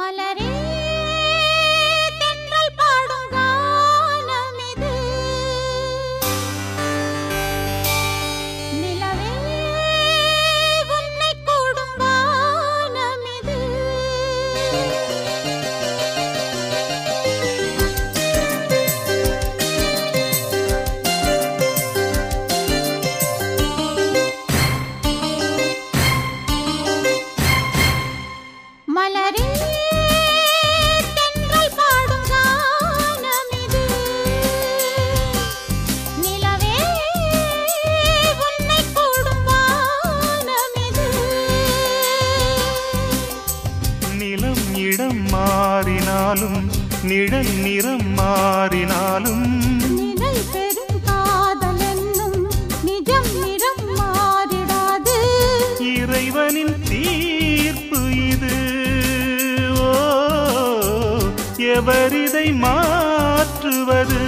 மலரே தென்றல் பாடும் கானமிது நிலவே உன்னை கூடும் மலரே நிழல் நிறம் மாறினாலும் நிழல் பெரும் காதல் என்னும் நிஜம் நிறம் மாறிடாது. இறைவனின் தீர்ப்பு இது. ஓ எவரிதை மாற்றுவது?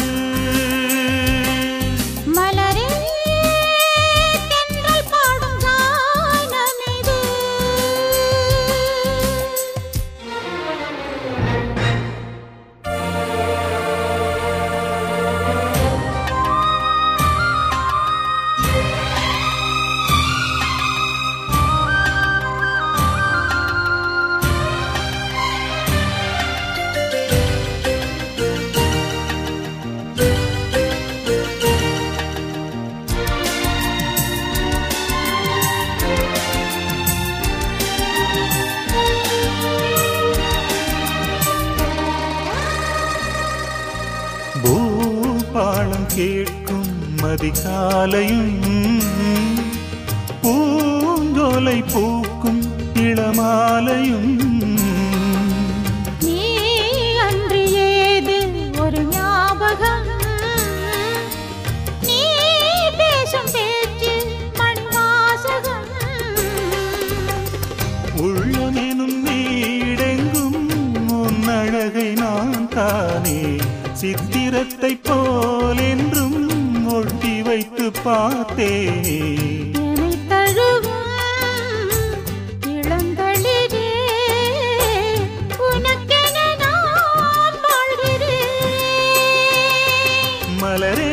கேட்கும் மதிகாலையும் பூஞ்சோலை பூக்கும் இளமாலையும். உள்ளமெனும் வீடெங்கும் உன் அழகை நான் தானே. சித்திரத்தை வைத்து பார்த்தேனே மலரே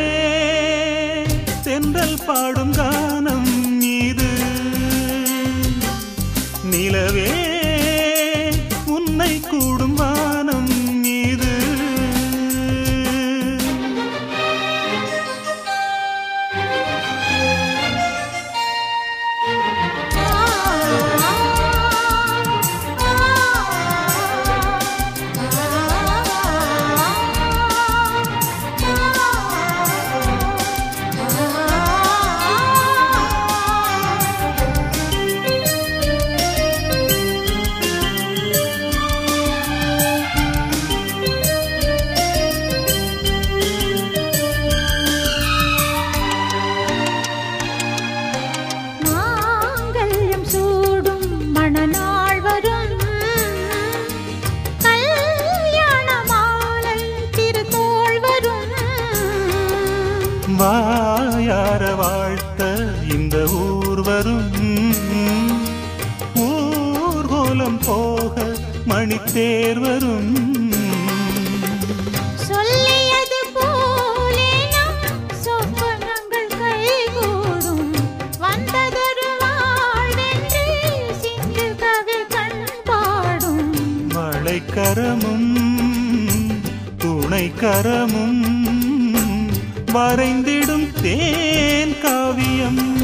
சென்றல் பாடும் கானம் வாழ்வென்று சிந்து கவி கண் பாடும். மழைக்கரமும் துணைக்கரமும் வரைந்திடும் தேன் காவியம்.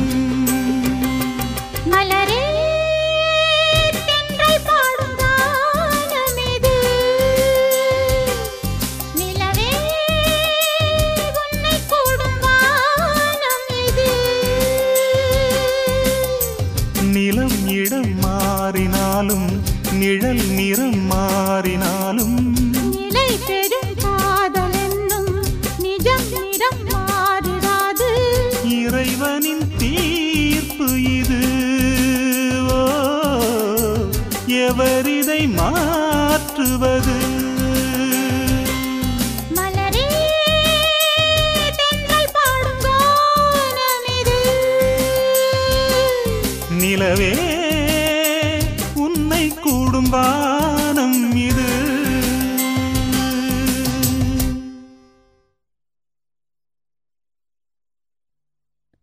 மாறினாலும் நிலை பெரும் காதல் என்னும் நிஜம் நிறம் மாறிடாது. இறைவனின் தீர்ப்பு இது. எவரிதை மாற்றுவது? நிலவே கூடும்பானம் இது.